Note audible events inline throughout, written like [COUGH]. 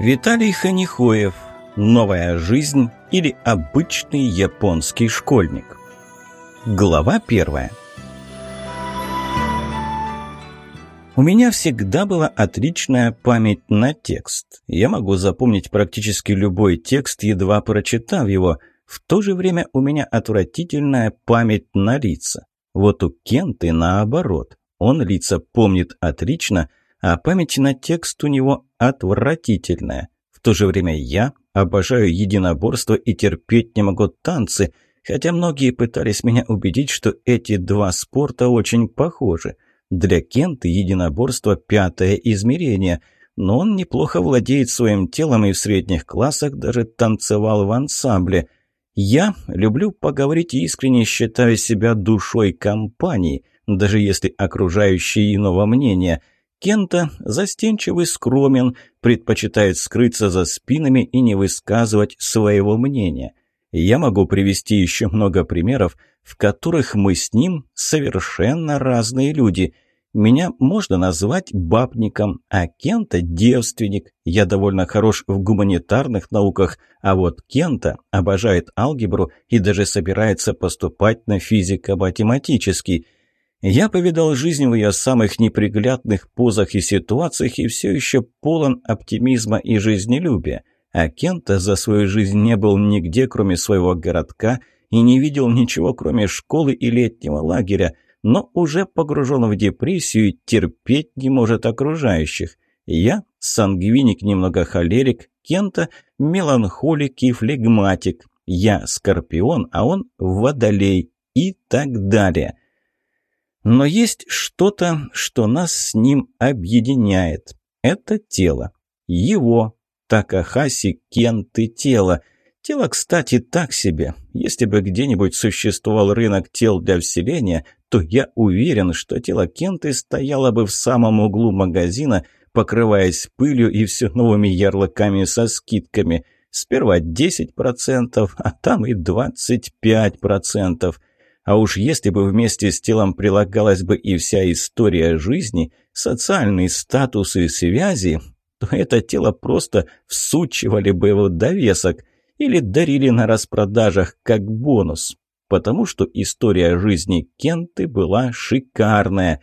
Виталий Ханихоев. Новая жизнь или обычный японский школьник. Глава первая. У меня всегда была отличная память на текст. Я могу запомнить практически любой текст, едва прочитав его. В то же время у меня отвратительная память на лица. Вот у Кенты наоборот. Он лица помнит отлично – а память на текст у него отвратительная. В то же время я обожаю единоборство и терпеть не могу танцы, хотя многие пытались меня убедить, что эти два спорта очень похожи. Для Кента единоборство – пятое измерение, но он неплохо владеет своим телом и в средних классах даже танцевал в ансамбле. Я люблю поговорить искренне считаю себя душой компании, даже если окружающие иного мнения – Кента застенчивый скромен, предпочитает скрыться за спинами и не высказывать своего мнения. Я могу привести еще много примеров, в которых мы с ним совершенно разные люди. Меня можно назвать бабником, а Кента – девственник. Я довольно хорош в гуманитарных науках, а вот Кента обожает алгебру и даже собирается поступать на физико-математический – я повидал жизнь в ее самых неприглядных позах и ситуациях и все еще полон оптимизма и жизнелюбия. А Кента за свою жизнь не был нигде, кроме своего городка, и не видел ничего, кроме школы и летнего лагеря, но уже погружен в депрессию и терпеть не может окружающих. Я – сангвиник, немного холерик, Кента – меланхолик и флегматик. Я – скорпион, а он – водолей и так далее. Но есть что-то, что нас с ним объединяет. Это тело. Его, Такахаси Кенты тело. Тело, кстати, так себе. Если бы где-нибудь существовал рынок тел для вселения, то я уверен, что тело Кенты стояло бы в самом углу магазина, покрываясь пылью и все новыми ярлыками со скидками. Сперва 10%, а там и 25%. А уж если бы вместе с телом прилагалась бы и вся история жизни, социальный статус и связи, то это тело просто всучивали бы в довесок или дарили на распродажах как бонус, потому что история жизни Кенты была шикарная.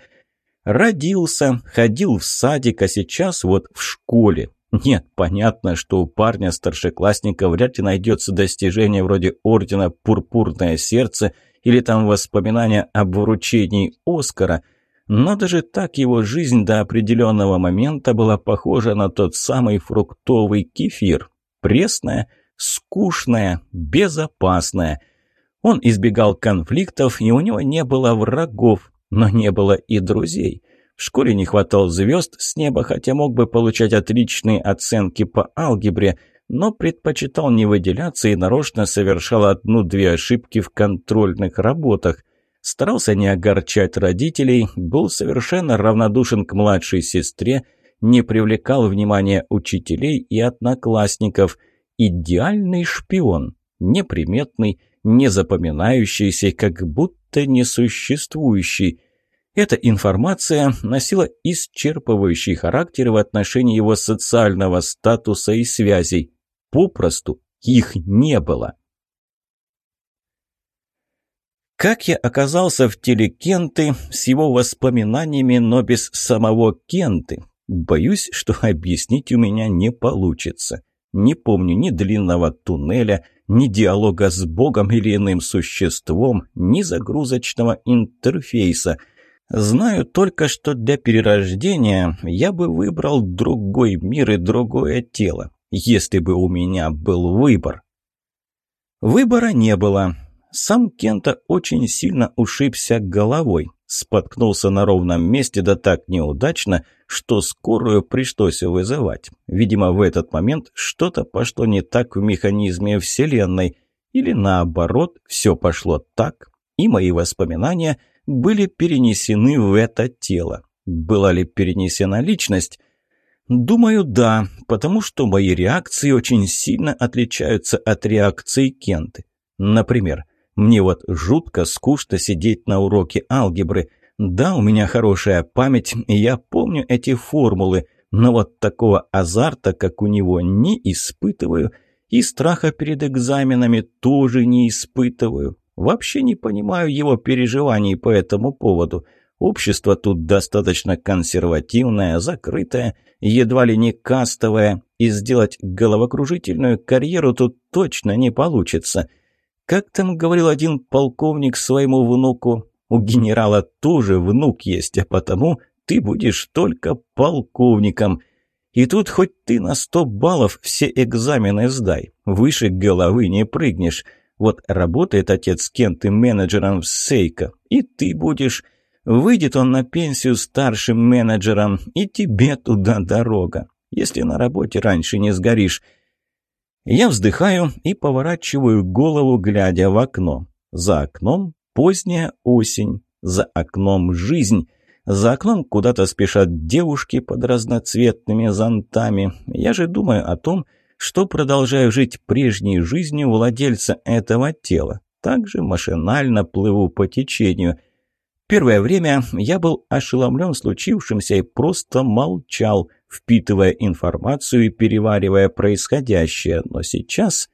Родился, ходил в садик, а сейчас вот в школе. Нет, понятно, что у парня-старшеклассника вряд ли найдется достижение вроде ордена «Пурпурное сердце» или там воспоминания об вручении Оскара, но даже так его жизнь до определенного момента была похожа на тот самый фруктовый кефир. Пресная, скучная, безопасная. Он избегал конфликтов, и у него не было врагов, но не было и друзей. В школе не хватало звезд с неба, хотя мог бы получать отличные оценки по алгебре – но предпочитал не выделяться и нарочно совершал одну-две ошибки в контрольных работах. Старался не огорчать родителей, был совершенно равнодушен к младшей сестре, не привлекал внимания учителей и одноклассников. Идеальный шпион, неприметный, не запоминающийся, как будто несуществующий – эта информация носила исчерпывающий характер в отношении его социального статуса и связей. Попросту их не было. Как я оказался в теле Кенты с его воспоминаниями, но без самого Кенты? Боюсь, что [LAUGHS] объяснить у меня не получится. Не помню ни длинного туннеля, ни диалога с Богом или иным существом, ни загрузочного интерфейса. Знаю только, что для перерождения я бы выбрал другой мир и другое тело если бы у меня был выбор. Выбора не было. Сам Кента очень сильно ушибся головой, споткнулся на ровном месте, да так неудачно, что скорую пришлось вызывать. Видимо, в этот момент что-то пошло не так в механизме Вселенной, или наоборот, все пошло так, и мои воспоминания были перенесены в это тело. Была ли перенесена личность? Думаю, да, потому что мои реакции очень сильно отличаются от реакций Кенты. Например, мне вот жутко скучно сидеть на уроке алгебры. Да, у меня хорошая память, и я помню эти формулы, но вот такого азарта, как у него, не испытываю, и страха перед экзаменами тоже не испытываю. Вообще не понимаю его переживаний по этому поводу – Общество тут достаточно консервативное, закрытое, едва ли не кастовое, и сделать головокружительную карьеру тут точно не получится. Как там говорил один полковник своему внуку, у генерала тоже внук есть, а потому ты будешь только полковником. И тут хоть ты на сто баллов все экзамены сдай, выше головы не прыгнешь. Вот работает отец с кем менеджером в Сейко, и ты будешь... Выйдет он на пенсию старшим менеджером, и тебе туда дорога, если на работе раньше не сгоришь. Я вздыхаю и поворачиваю голову, глядя в окно. За окном поздняя осень, за окном жизнь. За окном куда-то спешат девушки под разноцветными зонтами. Я же думаю о том, что продолжаю жить прежней жизнью владельца этого тела. Также машинально плыву по течению. Первое время я был ошеломлен случившимся и просто молчал, впитывая информацию и переваривая происходящее, но сейчас...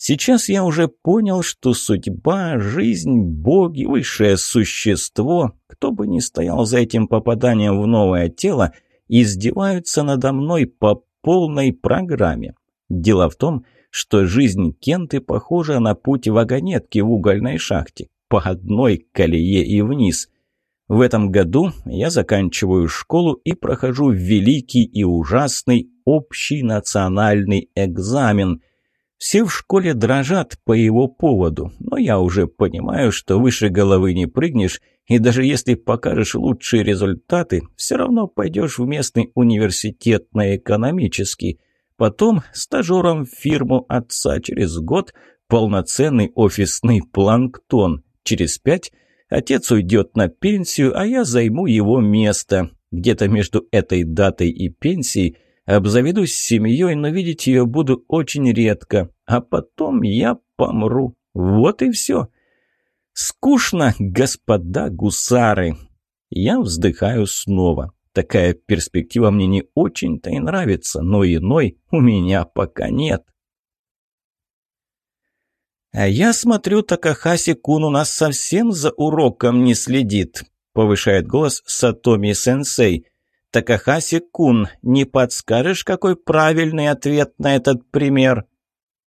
Сейчас я уже понял, что судьба, жизнь, боги, высшее существо, кто бы ни стоял за этим попаданием в новое тело, издеваются надо мной по полной программе. Дело в том, что жизнь Кенты похожа на путь вагонетки в угольной шахте по одной колее и вниз. В этом году я заканчиваю школу и прохожу великий и ужасный общий национальный экзамен. Все в школе дрожат по его поводу, но я уже понимаю, что выше головы не прыгнешь, и даже если покажешь лучшие результаты, все равно пойдешь в местный университет на экономический. Потом стажером в фирму отца через год полноценный офисный планктон через пять отец уйдет на пенсию, а я займу его место. Где-то между этой датой и пенсией обзаведусь семьей, но видеть ее буду очень редко. А потом я помру. Вот и все. Скучно, господа гусары. Я вздыхаю снова. Такая перспектива мне не очень-то и нравится, но иной у меня пока нет. «А я смотрю, Такахаси Кун у нас совсем за уроком не следит», — повышает голос Сатоми-сенсей. «Такахаси Кун, не подскажешь, какой правильный ответ на этот пример?»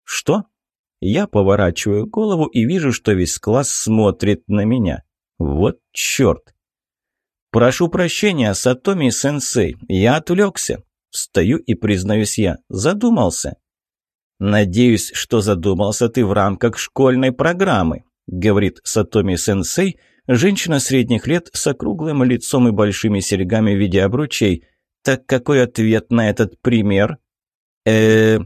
«Что?» Я поворачиваю голову и вижу, что весь класс смотрит на меня. «Вот черт!» «Прошу прощения, Сатоми-сенсей, я отвлекся». Встаю и, признаюсь я, задумался. «Надеюсь, что задумался ты в рамках школьной программы», — говорит Сатоми-сенсей, женщина средних лет с округлым лицом и большими серьгами в виде обручей. «Так какой ответ на этот пример?» э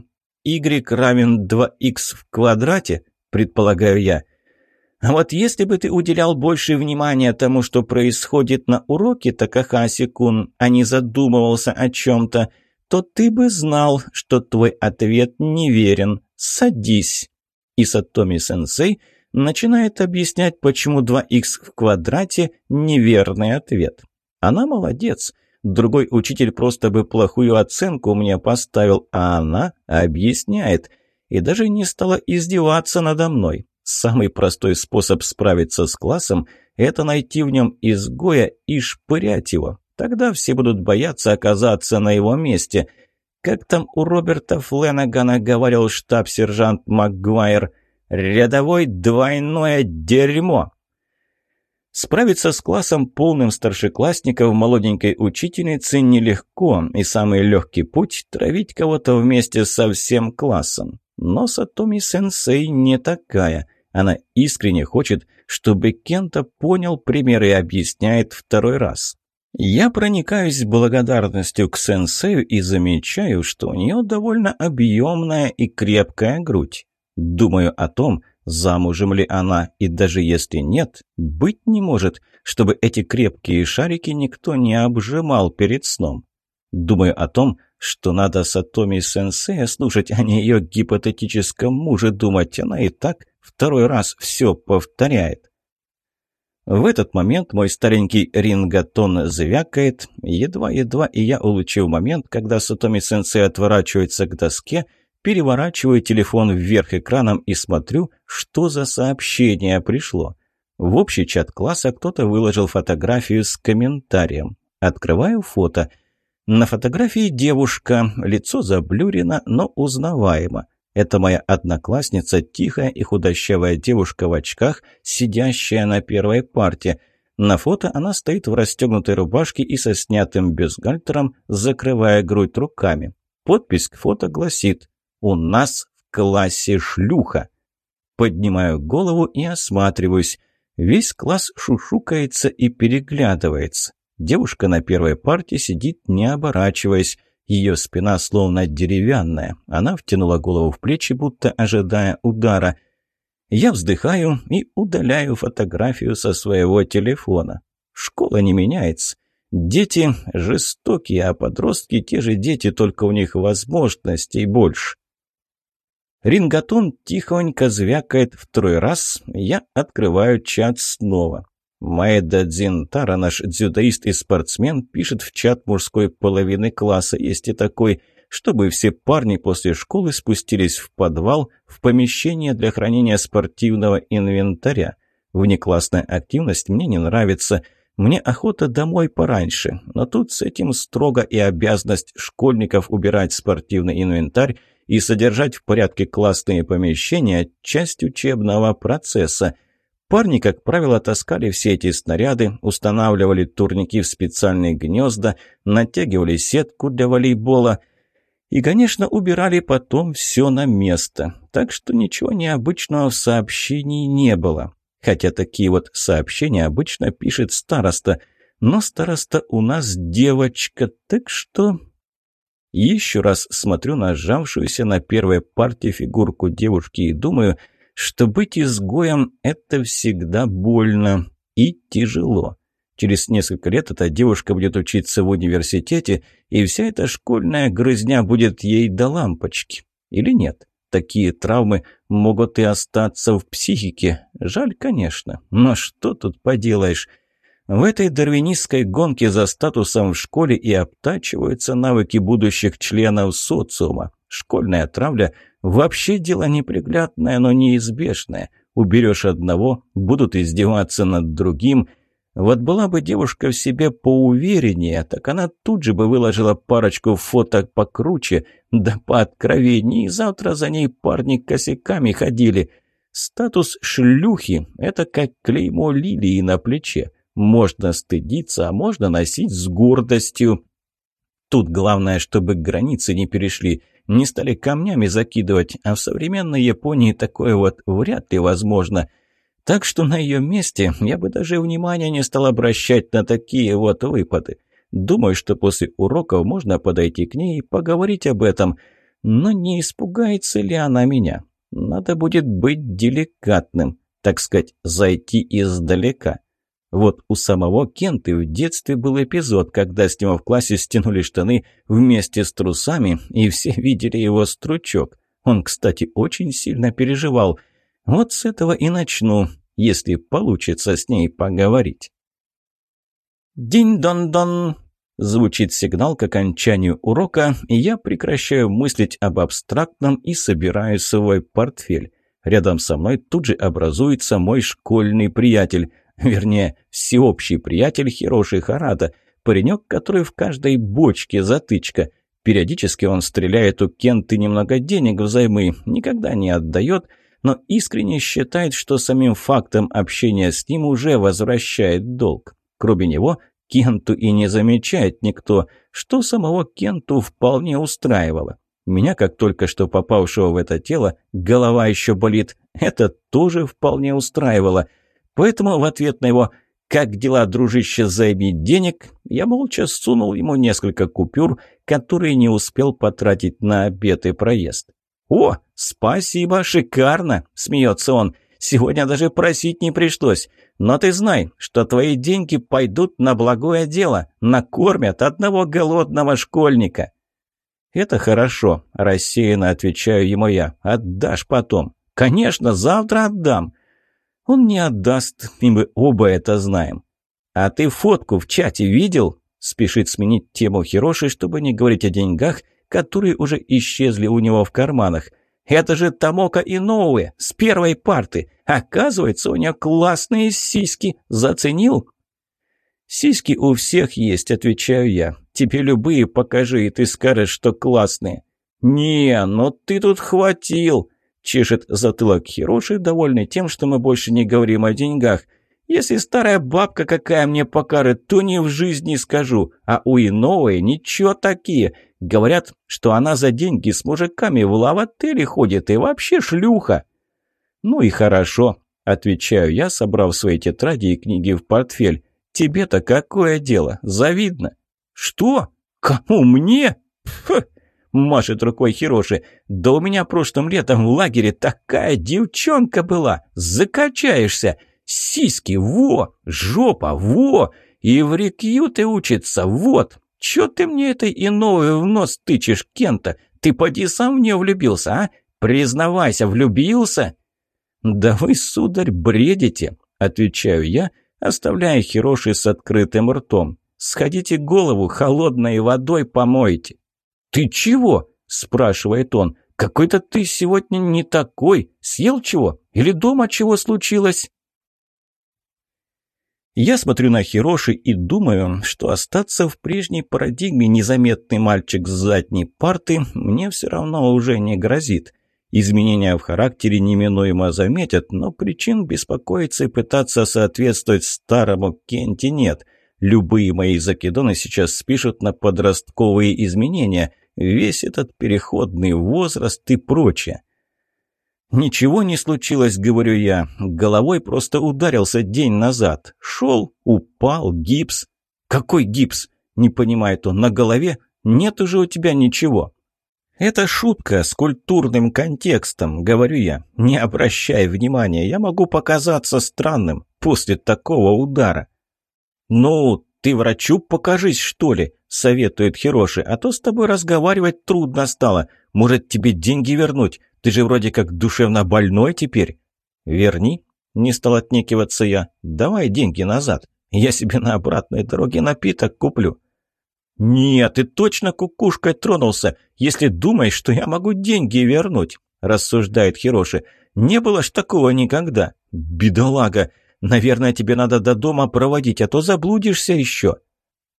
y равен 2x в квадрате, предполагаю я. А вот если бы ты уделял больше внимания тому, что происходит на уроке Такахаси-кун, а не задумывался о чем-то, — то ты бы знал, что твой ответ неверен. Садись!» И Сатоми-сенсей начинает объяснять, почему 2х в квадрате – неверный ответ. Она молодец. Другой учитель просто бы плохую оценку мне поставил, а она объясняет. И даже не стала издеваться надо мной. Самый простой способ справиться с классом – это найти в нем изгоя и шпырять его. Тогда все будут бояться оказаться на его месте. Как там у Роберта Фленагана говорил штаб-сержант МакГуайр? «Рядовой двойное дерьмо!» Справиться с классом полным старшеклассников молоденькой учительницы нелегко, и самый легкий путь – травить кого-то вместе со всем классом. Но Сатоми Сенсей не такая. Она искренне хочет, чтобы Кента понял пример и объясняет второй раз. Я проникаюсь благодарностью к сенсею и замечаю, что у нее довольно объемная и крепкая грудь. Думаю о том, замужем ли она, и даже если нет, быть не может, чтобы эти крепкие шарики никто не обжимал перед сном. Думаю о том, что надо Сатоми Сенсея слушать, а не ее гипотетическом муже думать. Она и так второй раз все повторяет. В этот момент мой старенький ринготон звякает, едва-едва, и я, улучив момент, когда Сатоми-сенсей отворачивается к доске, переворачиваю телефон вверх экраном и смотрю, что за сообщение пришло. В общий чат класса кто-то выложил фотографию с комментарием. Открываю фото. На фотографии девушка, лицо заблюрено, но узнаваемо. Это моя одноклассница, тихая и худощавая девушка в очках, сидящая на первой парте. На фото она стоит в расстегнутой рубашке и со снятым бюстгальтером, закрывая грудь руками. Подпись к фото гласит «У нас в классе шлюха». Поднимаю голову и осматриваюсь. Весь класс шушукается и переглядывается. Девушка на первой парте сидит, не оборачиваясь. Ее спина словно деревянная. Она втянула голову в плечи, будто ожидая удара. Я вздыхаю и удаляю фотографию со своего телефона. Школа не меняется. Дети жестокие, а подростки те же дети, только у них возможностей больше. Ринготон тихонько звякает второй раз, я открываю чат снова. Маэда Дзинтара, наш дзюдоист и спортсмен, пишет в чат мужской половины класса, есть и такой, чтобы все парни после школы спустились в подвал, в помещение для хранения спортивного инвентаря. Внеклассная активность мне не нравится. Мне охота домой пораньше, но тут с этим строго и обязанность школьников убирать спортивный инвентарь и содержать в порядке классные помещения – часть учебного процесса – Парни, как правило, таскали все эти снаряды, устанавливали турники в специальные гнезда, натягивали сетку для волейбола и, конечно, убирали потом все на место. Так что ничего необычного в сообщении не было. Хотя такие вот сообщения обычно пишет староста, но староста у нас девочка, так что... Еще раз смотрю на сжавшуюся на первой партии фигурку девушки и думаю – что быть изгоем – это всегда больно и тяжело. Через несколько лет эта девушка будет учиться в университете, и вся эта школьная грызня будет ей до лампочки. Или нет? Такие травмы могут и остаться в психике. Жаль, конечно, но что тут поделаешь? В этой дарвинистской гонке за статусом в школе и обтачиваются навыки будущих членов социума. Школьная травля – Вообще дело неприглядное, но неизбежное. Уберешь одного, будут издеваться над другим. Вот была бы девушка в себе поувереннее, так она тут же бы выложила парочку фоток покруче, да пооткровеннее, и завтра за ней парни косяками ходили. Статус шлюхи – это как клеймо лилии на плече. Можно стыдиться, а можно носить с гордостью. Тут главное, чтобы границы не перешли – не стали камнями закидывать, а в современной Японии такое вот вряд ли возможно. Так что на ее месте я бы даже внимания не стал обращать на такие вот выпады. Думаю, что после уроков можно подойти к ней и поговорить об этом. Но не испугается ли она меня? Надо будет быть деликатным, так сказать, зайти издалека. Вот у самого Кенты в детстве был эпизод, когда с него в классе стянули штаны вместе с трусами, и все [LAUGHS] видели его стручок. Он, кстати, очень сильно переживал. Вот с этого и начну, если получится с ней поговорить. «Динь-дон-дон!» Звучит сигнал к окончанию урока, и я прекращаю мыслить об абстрактном и собираю свой портфель. Рядом со мной тут же образуется мой школьный приятель – вернее, всеобщий приятель Хироши Харата, паренек, который в каждой бочке затычка. Периодически он стреляет у Кенты немного денег взаймы, никогда не отдает, но искренне считает, что самим фактом общения с ним уже возвращает долг. Кроме него, Кенту и не замечает никто, что самого Кенту вполне устраивало. Меня, как только что попавшего в это тело, голова еще болит. Это тоже вполне устраивало – Поэтому в ответ на его «Как дела, дружище, займи денег?» я молча сунул ему несколько купюр, которые не успел потратить на обед и проезд. «О, спасибо, шикарно!» – смеется он. «Сегодня даже просить не пришлось. Но ты знай, что твои деньги пойдут на благое дело, накормят одного голодного школьника». «Это хорошо», – рассеянно отвечаю ему я. «Отдашь потом». «Конечно, завтра отдам». Он не отдаст, и мы оба это знаем. А ты фотку в чате видел? Спешит сменить тему Хироши, чтобы не говорить о деньгах, которые уже исчезли у него в карманах. Это же Тамока Иноуэ с первой парты. Оказывается, у нее классные сиськи. Заценил? Сиськи у всех есть, отвечаю я. Тебе любые покажи, и ты скажешь, что классные. «Не, ну ты тут хватил!» Чешет затылок Хироши, довольный тем, что мы больше не говорим о деньгах. Если старая бабка какая мне покарит, то не в жизни скажу, а у иного ничего такие. Говорят, что она за деньги с мужиками в лав-отеле ходит и вообще шлюха. Ну и хорошо, отвечаю я, собрав свои тетради и книги в портфель. Тебе-то какое дело? Завидно. Что? Кому мне? Фух. Машет рукой Хироши. Да у меня прошлым летом в лагере такая девчонка была. Закачаешься. Сиськи, во! Жопа, во! И в рекьюты учится, вот! Чё ты мне этой иной в нос тычешь, Кента? Ты поди сам в неё влюбился, а? Признавайся, влюбился?» «Да вы, сударь, бредите», — отвечаю я, оставляя Хироши с открытым ртом. «Сходите голову холодной водой помойте». «Ты чего?» – спрашивает он. «Какой-то ты сегодня не такой. Съел чего? Или дома чего случилось?» Я смотрю на Хироши и думаю, что остаться в прежней парадигме незаметный мальчик с задней парты мне все равно уже не грозит. Изменения в характере неминуемо заметят, но причин беспокоиться и пытаться соответствовать старому Кенти нет. Любые мои закидоны сейчас спишут на подростковые изменения – весь этот переходный возраст и прочее. «Ничего не случилось», — говорю я. Головой просто ударился день назад. Шел, упал, гипс. «Какой гипс?» — не понимает он. «На голове? Нет уже у тебя ничего». «Это шутка с культурным контекстом», — говорю я. «Не обращай внимания, я могу показаться странным после такого удара». «Ну, ты врачу покажись, что ли?» — советует Хироши, «а то с тобой разговаривать трудно стало. Может, тебе деньги вернуть? Ты же вроде как душевно больной теперь». «Верни», — не стал отнекиваться я, «давай деньги назад. Я себе на обратной дороге напиток куплю». «Нет, ты точно кукушкой тронулся, если думаешь, что я могу деньги вернуть», — рассуждает Хироши. «Не было ж такого никогда. Бедолага, наверное, тебе надо до дома проводить, а то заблудишься еще».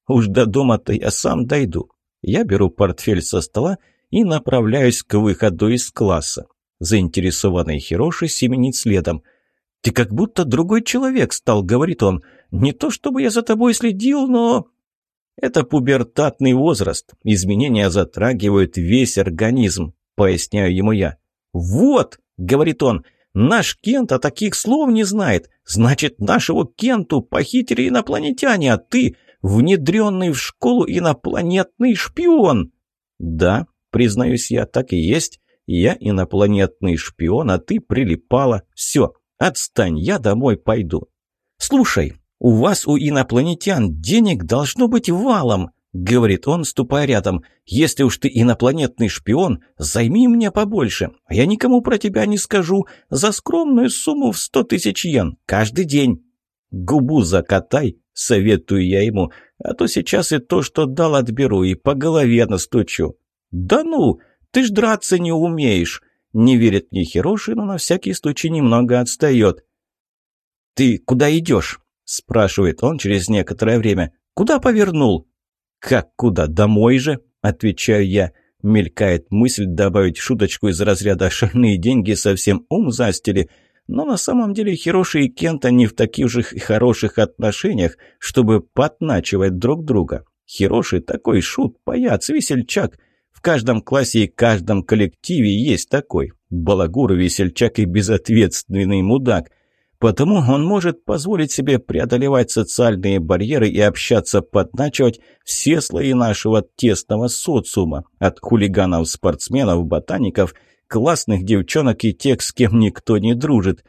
Уж до дома-то я сам дойду. Я беру портфель со стола и направляюсь к выходу из класса. Заинтересованный Хироши семенит следом. «Ты как будто другой человек стал», — говорит он. «Не то чтобы я за тобой следил, но...» «Это пубертатный возраст. Изменения затрагивают весь организм», — поясняю ему я. «Вот», — говорит он, — «наш Кент о таких слов не знает. Значит, нашего Кенту похитили инопланетяне, а ты...» внедренный в школу инопланетный шпион!» «Да, признаюсь я, так и есть. Я инопланетный шпион, а ты прилипала. Все, отстань, я домой пойду». «Слушай, у вас, у инопланетян, денег должно быть валом!» — говорит он, ступая рядом. «Если уж ты инопланетный шпион, займи мне побольше. А я никому про тебя не скажу. За скромную сумму в сто тысяч йен. Каждый день». «Губу закатай Советую я ему, а то сейчас и то, что дал, отберу, и по голове настучу. «Да ну! Ты ж драться не умеешь!» Не верит мне Хироши, но на всякий случай немного отстает. «Ты куда идешь?» – спрашивает он через некоторое время. «Куда повернул?» «Как куда? Домой же?» – отвечаю я. Мелькает мысль добавить шуточку из разряда «шальные деньги» совсем ум застили – но на самом деле Хироши и Кента не в таких же хороших отношениях, чтобы подначивать друг друга. Хироши такой шут, паяц, весельчак. В каждом классе и каждом коллективе есть такой. Балагур, весельчак и безответственный мудак. Потому он может позволить себе преодолевать социальные барьеры и общаться подначивать все слои нашего тесного социума, от хулиганов-спортсменов, ботаников – классных девчонок и тех, с кем никто не дружит.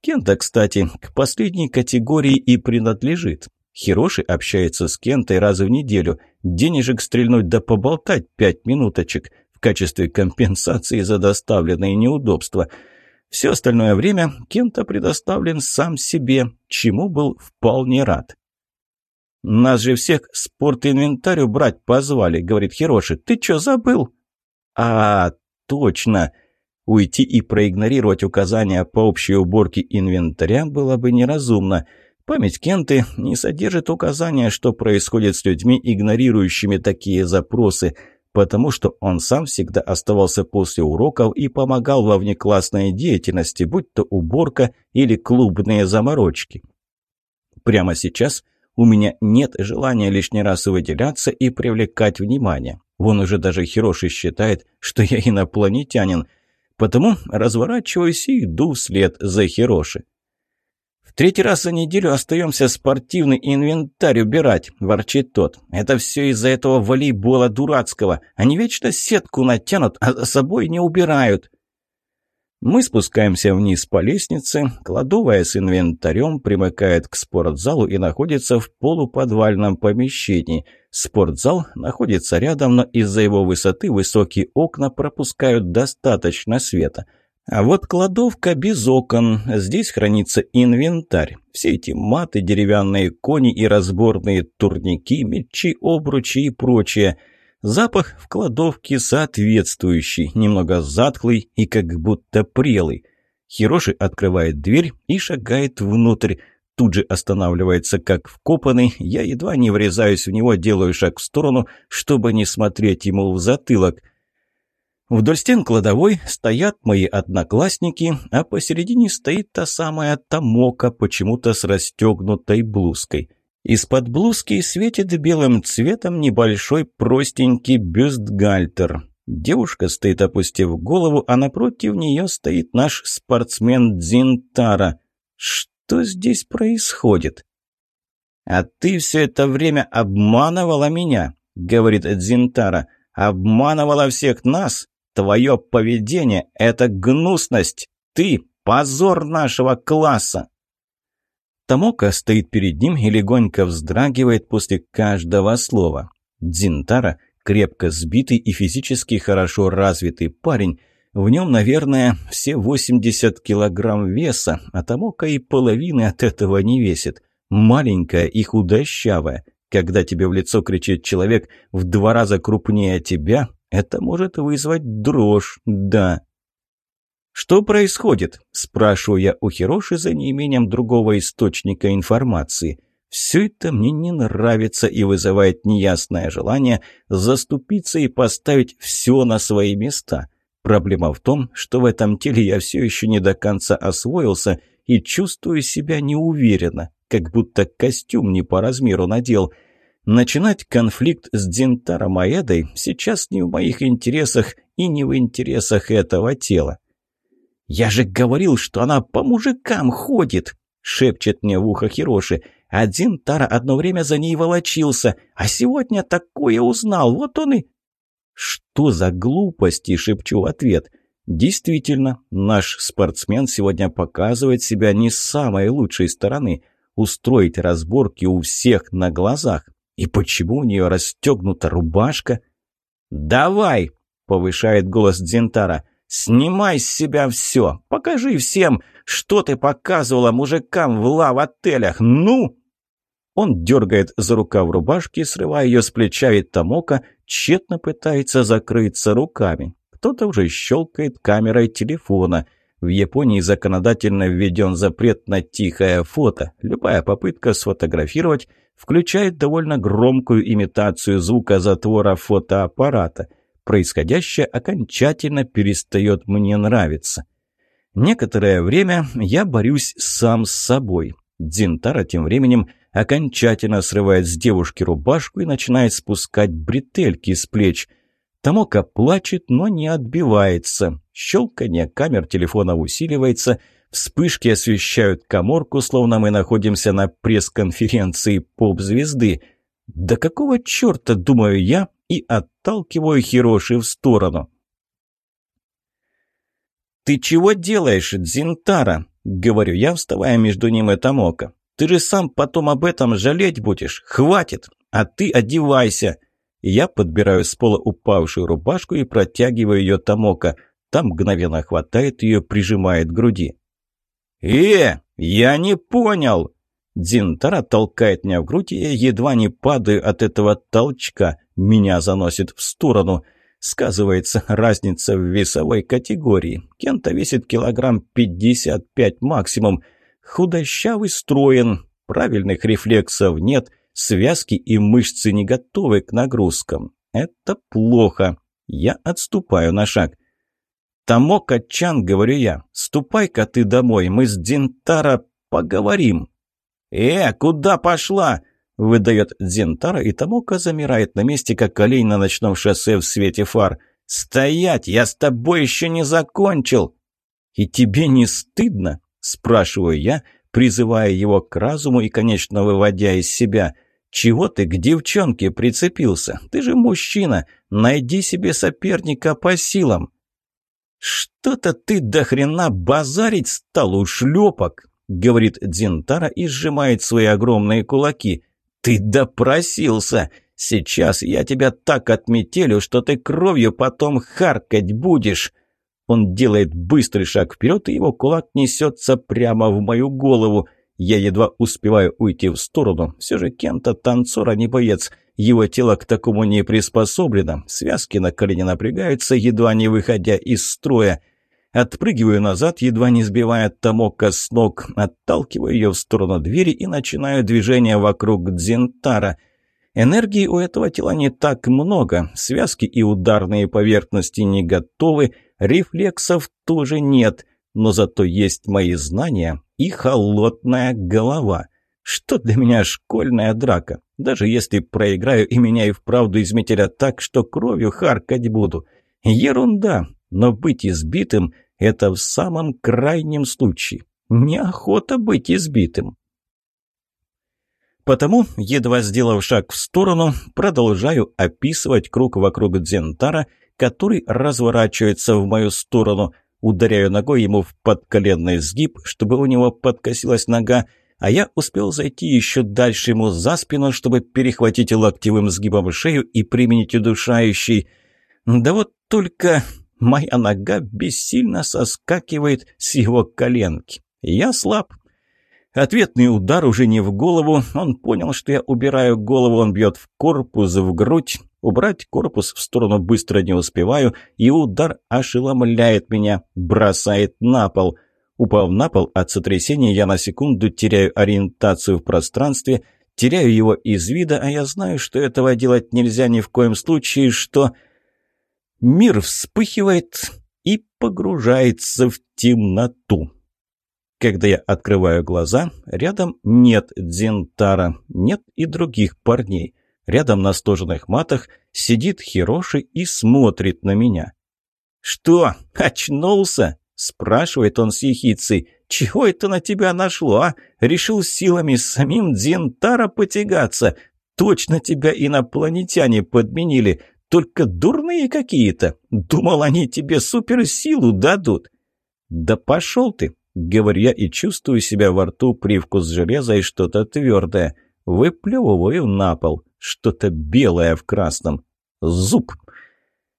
Кента, кстати, к последней категории и принадлежит. Хироши общается с Кентой раз в неделю, денежек стрельнуть да поболтать пять минуточек в качестве компенсации за доставленные неудобства. Все остальное время Кента предоставлен сам себе, чему был вполне рад. «Нас же всех спортинвентарь брать позвали», — говорит Хироши. «Ты чё забыл?» «А, точно!» Уйти и проигнорировать указания по общей уборке инвентаря было бы неразумно. Память Кенты не содержит указания, что происходит с людьми, игнорирующими такие запросы, потому что он сам всегда оставался после уроков и помогал во внеклассной деятельности, будь то уборка или клубные заморочки. Прямо сейчас у меня нет желания лишний раз выделяться и привлекать внимание. Вон уже даже Хироши считает, что я инопланетянин – Потому разворачиваюсь и иду вслед за Хироши. «В третий раз за неделю остаемся спортивный инвентарь убирать», – ворчит тот. «Это все из-за этого волейбола дурацкого. Они вечно сетку натянут, а за собой не убирают». Мы спускаемся вниз по лестнице, кладовая с инвентарем примыкает к спортзалу и находится в полуподвальном помещении – Спортзал находится рядом, но из-за его высоты высокие окна пропускают достаточно света. А вот кладовка без окон. Здесь хранится инвентарь. Все эти маты, деревянные кони и разборные турники, мечи, обручи и прочее. Запах в кладовке соответствующий, немного затхлый и как будто прелый. Хироши открывает дверь и шагает внутрь тут же останавливается как вкопанный, я едва не врезаюсь в него, делаю шаг в сторону, чтобы не смотреть ему в затылок. Вдоль стен кладовой стоят мои одноклассники, а посередине стоит та самая Тамока, почему-то с расстегнутой блузкой. Из-под блузки светит белым цветом небольшой простенький бюстгальтер. Девушка стоит, опустив голову, а напротив нее стоит наш спортсмен Дзинтара. Что? что здесь происходит?» «А ты все это время обманывала меня», — говорит Дзинтара. «Обманывала всех нас. Твое поведение — это гнусность. Ты — позор нашего класса». Тамока стоит перед ним и легонько вздрагивает после каждого слова. Дзинтара — крепко сбитый и физически хорошо развитый парень — в нем, наверное, все 80 килограмм веса, а Тамока и половины от этого не весит. Маленькая и худощавая. Когда тебе в лицо кричит человек в два раза крупнее тебя, это может вызвать дрожь, да. «Что происходит?» – спрашиваю я у Хироши за неимением другого источника информации. «Все это мне не нравится и вызывает неясное желание заступиться и поставить все на свои места». Проблема в том, что в этом теле я все еще не до конца освоился и чувствую себя неуверенно, как будто костюм не по размеру надел. Начинать конфликт с Дзинтаром Аэдой сейчас не в моих интересах и не в интересах этого тела. «Я же говорил, что она по мужикам ходит!» — шепчет мне в ухо Хироши. «А «Один Тара одно время за ней волочился, а сегодня такое узнал, вот он и «Что за глупости?» – шепчу в ответ. «Действительно, наш спортсмен сегодня показывает себя не с самой лучшей стороны. Устроить разборки у всех на глазах. И почему у нее расстегнута рубашка?» «Давай!» – повышает голос Дзентара. «Снимай с себя все! Покажи всем, что ты показывала мужикам в лав-отелях! Ну!» Он дергает за рукав рубашки, срывая ее с плеча Витамока тщетно пытается закрыться руками. Кто-то уже щелкает камерой телефона. В Японии законодательно введен запрет на тихое фото. Любая попытка сфотографировать включает довольно громкую имитацию звука затвора фотоаппарата. Происходящее окончательно перестает мне нравиться. Некоторое время я борюсь сам с собой. Дзинтара тем временем – окончательно срывает с девушки рубашку и начинает спускать бретельки с плеч. Тамока плачет, но не отбивается. Щелканье камер телефона усиливается, вспышки освещают коморку, словно мы находимся на пресс-конференции поп-звезды. «Да какого черта?» – думаю я и отталкиваю Хироши в сторону. «Ты чего делаешь, Дзинтара?» — говорю я, вставая между ним и Тамоко. Ты же сам потом об этом жалеть будешь. Хватит! А ты одевайся!» Я подбираю с пола упавшую рубашку и протягиваю ее Томока. Там мгновенно хватает ее, прижимает к груди. «Э, я не понял!» Дзинтара толкает меня в грудь, и я едва не падаю от этого толчка. Меня заносит в сторону. Сказывается разница в весовой категории. Кента весит килограмм 55 максимум. Худощавый строен, правильных рефлексов нет, связки и мышцы не готовы к нагрузкам. Это плохо. Я отступаю на шаг. «Тамока Чан», — говорю я, — «ступай-ка ты домой, мы с Дентара поговорим». «Э, куда пошла?» — выдает Дзентара, и Тамока замирает на месте, как олень на ночном шоссе в свете фар. «Стоять! Я с тобой еще не закончил!» «И тебе не стыдно?» Спрашиваю я, призывая его к разуму и, конечно, выводя из себя. «Чего ты к девчонке прицепился? Ты же мужчина. Найди себе соперника по силам». «Что-то ты до хрена базарить стал у шлепок», — говорит Дзинтара и сжимает свои огромные кулаки. «Ты допросился. Сейчас я тебя так отметелю, что ты кровью потом харкать будешь». Он делает быстрый шаг вперед, и его кулак несется прямо в мою голову. Я едва успеваю уйти в сторону. Все же Кента танцор, а не боец. Его тело к такому не приспособлено. Связки на колене напрягаются, едва не выходя из строя. Отпрыгиваю назад, едва не сбивая Тамока с ног, отталкиваю ее в сторону двери и начинаю движение вокруг дзентара. Энергии у этого тела не так много, связки и ударные поверхности не готовы, Рефлексов тоже нет, но зато есть мои знания и холодная голова. Что для меня школьная драка? Даже если проиграю и меня и вправду изметят так, что кровью харкать буду. Ерунда, но быть избитым – это в самом крайнем случае. Неохота быть избитым. Потому, едва сделав шаг в сторону, продолжаю описывать круг вокруг Дзентара – который разворачивается в мою сторону. Ударяю ногой ему в подколенный сгиб, чтобы у него подкосилась нога, а я успел зайти еще дальше ему за спину, чтобы перехватить локтевым сгибом шею и применить удушающий. Да вот только моя нога бессильно соскакивает с его коленки. Я слаб. Ответный удар уже не в голову. Он понял, что я убираю голову, он бьет в корпус, в грудь. Убрать корпус в сторону быстро не успеваю, и удар ошеломляет меня, бросает на пол. Упав на пол от сотрясения, я на секунду теряю ориентацию в пространстве, теряю его из вида, а я знаю, что этого делать нельзя ни в коем случае, что... Мир вспыхивает и погружается в темноту. Когда я открываю глаза, рядом нет Дзентара, нет и других парней. Рядом на стоженных матах сидит Хироши и смотрит на меня. «Что, очнулся?» – спрашивает он с ехицей. «Чего это на тебя нашло, а? Решил силами самим Дзентара потягаться. Точно тебя инопланетяне подменили, только дурные какие-то. Думал, они тебе суперсилу дадут». «Да пошел ты!» – говорю я и чувствую себя во рту привкус железа и что-то твердое. Выплевываю на пол. Что-то белое в красном. Зуб.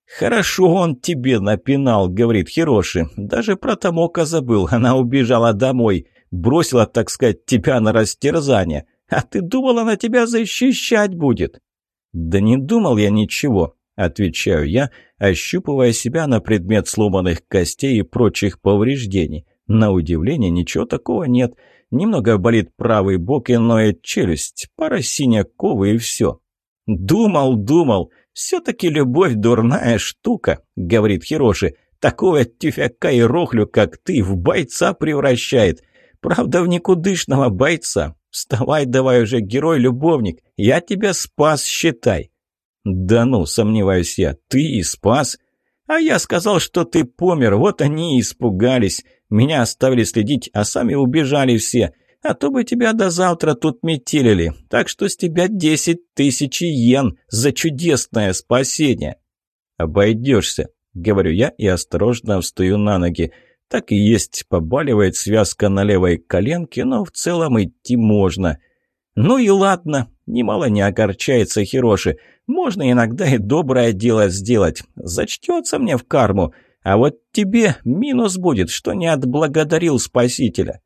«Хорошо он тебе напинал», — говорит Хироши. «Даже про Тамока забыл. Она убежала домой. Бросила, так сказать, тебя на растерзание. А ты думал, она тебя защищать будет?» «Да не думал я ничего», — отвечаю я, ощупывая себя на предмет сломанных костей и прочих повреждений. На удивление, ничего такого нет. Немного болит правый бок и ноет челюсть. Пара синяков и все. «Думал, думал. Все-таки любовь дурная штука», — говорит Хироши. «Такого тюфяка и рохлю, как ты, в бойца превращает. Правда, в никудышного бойца. Вставай давай уже, герой-любовник. Я тебя спас, считай». «Да ну, сомневаюсь я, ты и спас». «А я сказал, что ты помер, вот они и испугались. Меня оставили следить, а сами убежали все. А то бы тебя до завтра тут метелили. Так что с тебя десять тысяч йен за чудесное спасение. Обойдешься, говорю я и осторожно встаю на ноги. Так и есть, побаливает связка на левой коленке, но в целом идти можно. Ну и ладно, немало не огорчается Хироши. Можно иногда и доброе дело сделать. Зачтется мне в карму. А вот тебе минус будет, что не отблагодарил спасителя.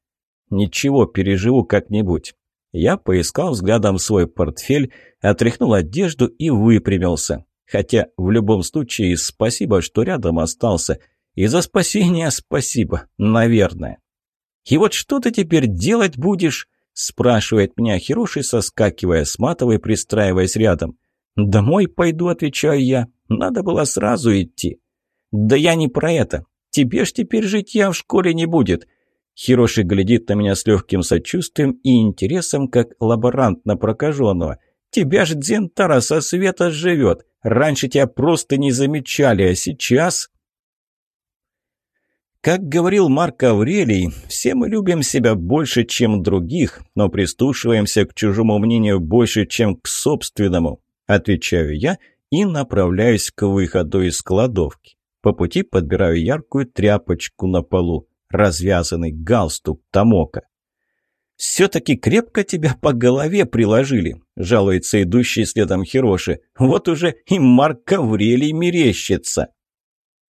Ничего, переживу как-нибудь. Я поискал взглядом свой портфель, отряхнул одежду и выпрямился. Хотя в любом случае спасибо, что рядом остался. И за спасение спасибо, наверное. «И вот что ты теперь делать будешь?» – спрашивает меня Хироши, соскакивая с матовой, пристраиваясь рядом. «Домой пойду», – отвечаю я. «Надо было сразу идти». «Да я не про это. Тебе ж теперь жить я в школе не будет». Хироши глядит на меня с легким сочувствием и интересом, как лаборант на прокаженного. «Тебя ж Дзентара со света живет. Раньше тебя просто не замечали, а сейчас...» Как говорил Марк Аврелий, все мы любим себя больше, чем других, но пристушиваемся к чужому мнению больше, чем к собственному, отвечаю я и направляюсь к выходу из кладовки. По пути подбираю яркую тряпочку на полу, развязанный галстук Тамока. «Все-таки крепко тебя по голове приложили», – жалуется идущий следом Хироши. «Вот уже и Марк Аврелий мерещится».